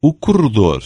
O corredor.